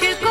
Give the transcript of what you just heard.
쉴 거.